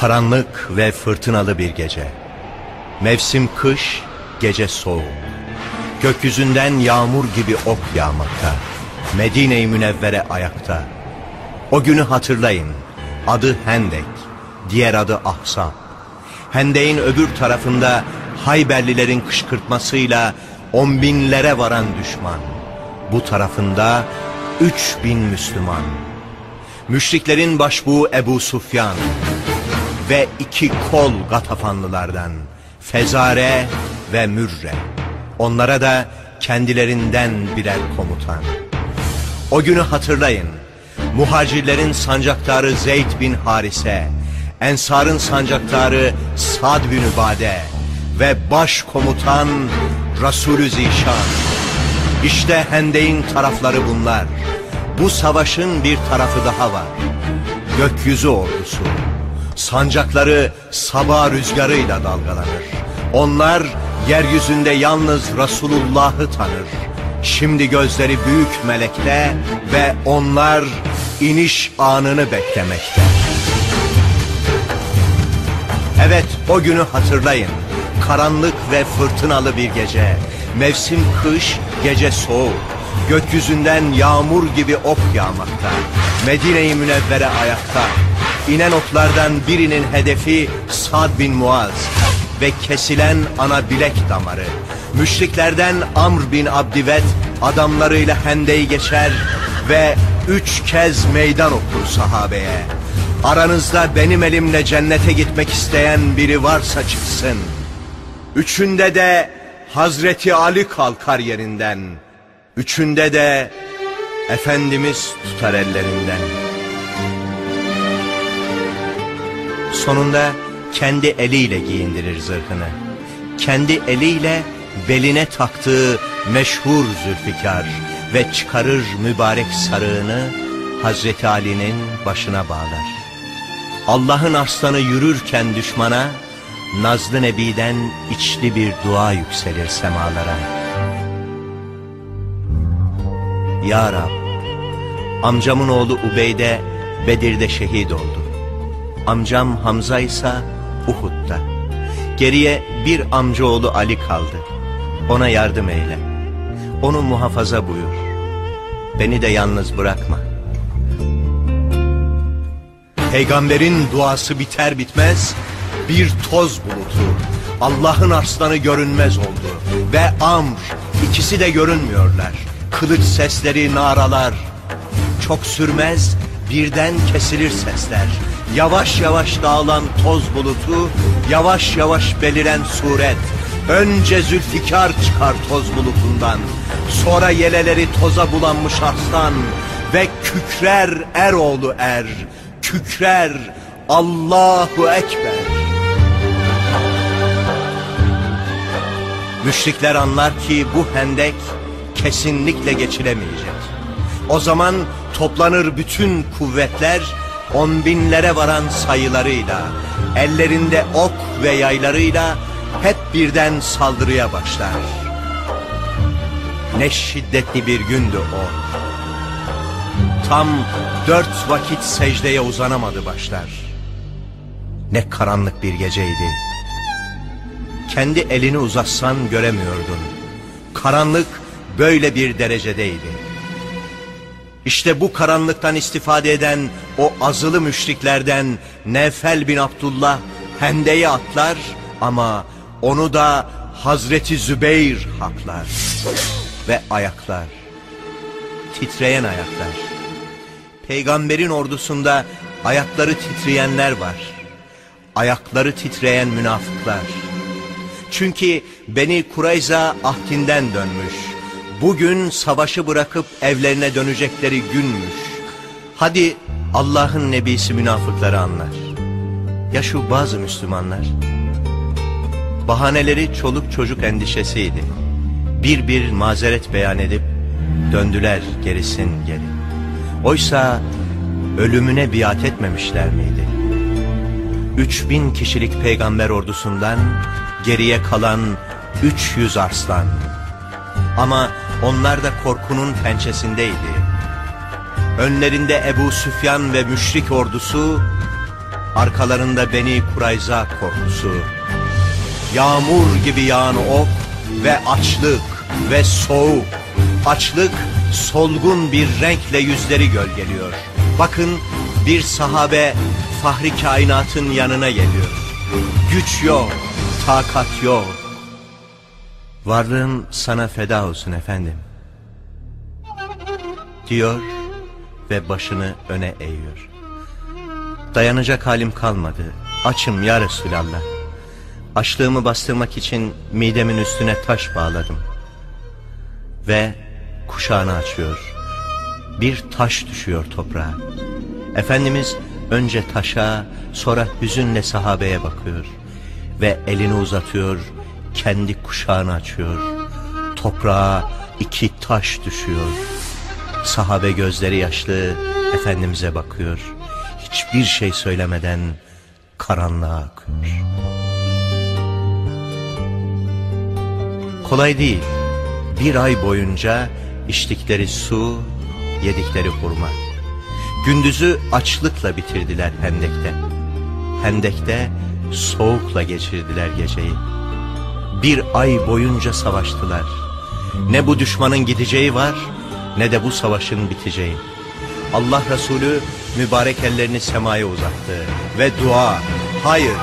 Karanlık ve fırtınalı bir gece. Mevsim kış, gece soğuk. Gökyüzünden yağmur gibi ok yağmakta. Medine-i Münevvere ayakta. O günü hatırlayın. Adı Hendek, diğer adı Ahzab. Hendek'in öbür tarafında Hayberlilerin kışkırtmasıyla on binlere varan düşman. Bu tarafında üç bin Müslüman. Müşriklerin başbuğu Ebu Sufyan ve iki kol Gatafanlılardan Fezare ve Mürre. Onlara da kendilerinden birer komutan. O günü hatırlayın. Muhacirlerin sancaktarı Zeyd bin Harise, Ensar'ın sancaktarı Sad bin Übade ve baş komutan Resulü Zişan. İşte Hendek'in tarafları bunlar. Bu savaşın bir tarafı daha var. Gökyüzü ordusu. Sancakları sabah rüzgarıyla dalgalanır. Onlar yeryüzünde yalnız Resulullah'ı tanır. Şimdi gözleri büyük melekte ve onlar iniş anını beklemekte. Evet o günü hatırlayın. Karanlık ve fırtınalı bir gece. Mevsim kış, gece soğuk. Gökyüzünden yağmur gibi ok yağmakta. Medine-i Münevvere ayakta. İnen oklardan birinin hedefi Sad bin Muaz ve kesilen ana bilek damarı. Müşriklerden Amr bin Abdivet adamlarıyla hendeyi geçer ve üç kez meydan okur sahabeye. Aranızda benim elimle cennete gitmek isteyen biri varsa çıksın. Üçünde de Hazreti Ali kalkar yerinden. Üçünde de Efendimiz tutar ellerinden. Sonunda kendi eliyle giyindirir zırhını. Kendi eliyle beline taktığı meşhur Zülfikar ve çıkarır mübarek sarığını Hazreti Ali'nin başına bağlar. Allah'ın arslanı yürürken düşmana, Nazlı Nebi'den içli bir dua yükselir semalara. Ya Rab, amcamın oğlu Ubeyde Bedir'de şehit oldu. Amcam Hamza ise Uhud'da. Geriye bir amcaoğlu Ali kaldı. Ona yardım eyle. Onu muhafaza buyur. Beni de yalnız bırakma. Peygamberin duası biter bitmez bir toz bulutu. Allah'ın arslanı görünmez oldu. Ve Amr ikisi de görünmüyorlar. Kılıç sesleri naralar. Çok sürmez birden kesilir sesler. Yavaş yavaş dağılan toz bulutu, yavaş yavaş beliren suret. Önce Zülfikar çıkar toz bulutundan. Sonra yeleleri toza bulanmış arslan. Ve kükrer Eroğlu er, kükrer Allahu Ekber. Müşrikler anlar ki bu hendek kesinlikle geçilemeyecek. O zaman toplanır bütün kuvvetler on binlere varan sayılarıyla, ellerinde ok ve yaylarıyla hep birden saldırıya başlar. Ne şiddetli bir gündü o. Tam dört vakit secdeye uzanamadı başlar. Ne karanlık bir geceydi. Kendi elini uzatsan göremiyordun. Karanlık böyle bir derecedeydi. İşte bu karanlıktan istifade eden o azılı müşriklerden Nefel bin Abdullah hendeye atlar ama onu da Hazreti Zübeyir haklar ve ayaklar. Titreyen ayaklar. Peygamberin ordusunda ayakları titreyenler var. Ayakları titreyen münafıklar. Çünkü Beni Kurayza ahdinden dönmüş. Bugün savaşı bırakıp evlerine dönecekleri günmüş. Hadi Allah'ın nebisi münafıkları anlar. Ya şu bazı Müslümanlar? Bahaneleri çoluk çocuk endişesiydi. Bir bir mazeret beyan edip döndüler gerisin geri. Oysa ölümüne biat etmemişler miydi? Üç bin kişilik peygamber ordusundan geriye kalan 300 arslan. Ama onlar da korkunun pençesindeydi. Önlerinde Ebu Süfyan ve müşrik ordusu, arkalarında Beni Kurayza korkusu. Yağmur gibi yağan ok ve açlık ve soğuk. Açlık solgun bir renkle yüzleri gölgeliyor. Bakın bir sahabe fahri kainatın yanına geliyor. Güç yok, takat yok. Varlığım sana feda olsun efendim. Diyor ve başını öne eğiyor. Dayanacak halim kalmadı. Açım ya Resulallah. Açlığımı bastırmak için midemin üstüne taş bağladım. Ve kuşağını açıyor. Bir taş düşüyor toprağa. Efendimiz önce taşa sonra hüzünle sahabeye bakıyor. Ve elini uzatıyor, kendi kuşağını açıyor. Toprağa iki taş düşüyor. Sahabe gözleri yaşlı Efendimiz'e bakıyor. Hiçbir şey söylemeden karanlığa akıyor. Kolay değil. Bir ay boyunca içtikleri su, yedikleri hurma. Gündüzü açlıkla bitirdiler Hendek'te. Hendek'te soğukla geçirdiler geceyi. Bir ay boyunca savaştılar. Ne bu düşmanın gideceği var, ne de bu savaşın biteceği. Allah Resulü mübarek ellerini semaya uzattı ve dua, hayır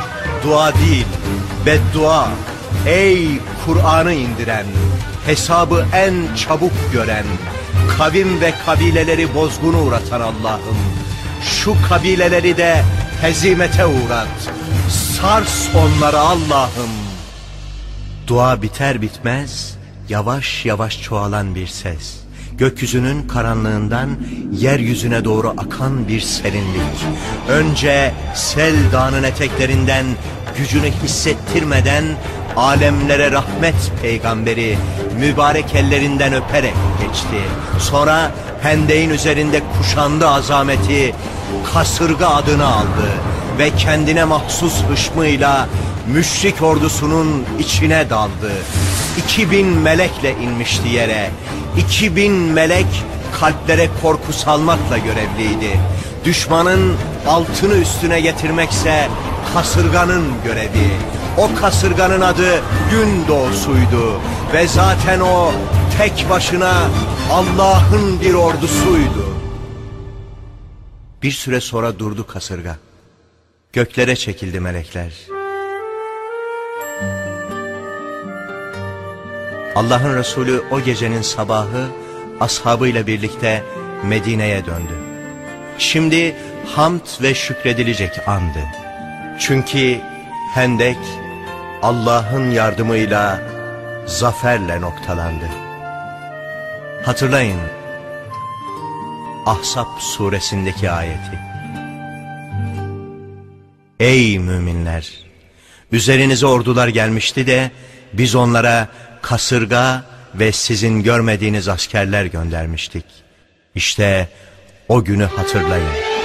dua değil, beddua, ey Kur'an'ı indiren, hesabı en çabuk gören, kavim ve kabileleri bozgunu uğratan Allah'ım, şu kabileleri de hezimete uğrat, sars onları Allah'ım. Dua biter bitmez yavaş yavaş çoğalan bir ses. Gökyüzünün karanlığından yeryüzüne doğru akan bir serinlik. Önce sel dağının eteklerinden gücünü hissettirmeden alemlere rahmet peygamberi mübarek ellerinden öperek geçti. Sonra hendeyin üzerinde kuşandı azameti kasırga adını aldı ve kendine mahsus hışmıyla müşrik ordusunun içine daldı. İki bin melekle inmişti yere. İki bin melek kalplere korku salmakla görevliydi. Düşmanın altını üstüne getirmekse kasırganın görevi. O kasırganın adı gün doğusuydu. Ve zaten o tek başına Allah'ın bir ordusuydu. Bir süre sonra durdu kasırga. Göklere çekildi melekler. Allah'ın Resulü o gecenin sabahı ashabıyla birlikte Medine'ye döndü. Şimdi hamd ve şükredilecek andı. Çünkü Hendek Allah'ın yardımıyla zaferle noktalandı. Hatırlayın Ahzab suresindeki ayeti. Ey müminler! Üzerinize ordular gelmişti de biz onlara kasırga ve sizin görmediğiniz askerler göndermiştik. İşte o günü hatırlayın.